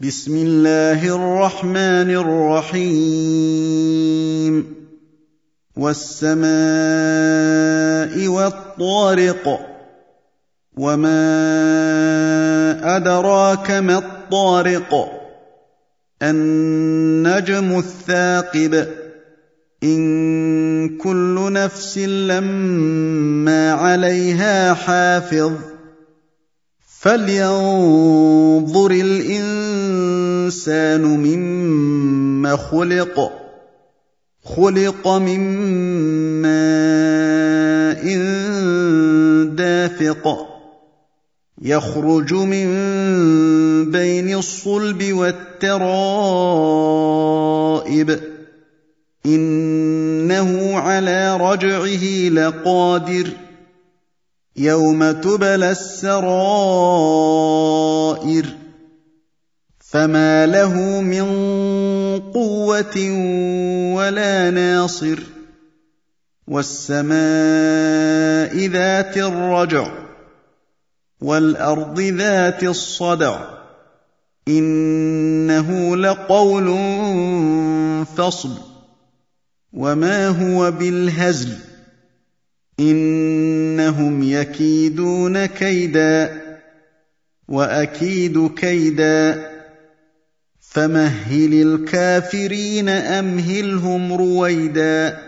بسم الله الرحمن الرحيم. والسماء والطارق وما أدراك ما الطارق. النجم الثاقب. إن كل نفس لما عليها حافظ. فلينظر الإنسان مما خلق خلق من ماء دافق يخرج من بين الصلب والترائب. إنه على رجعه لقادر. يوم تبلى السرائر فما له من قوه ولا ناصر والسماء ذات الرجع والارض ذات الصدع انه لقول فصل وما هو بالهزل انهم يكيدون كيدا واكيد كيدا فمهل الكافرين أمهلهم رويدا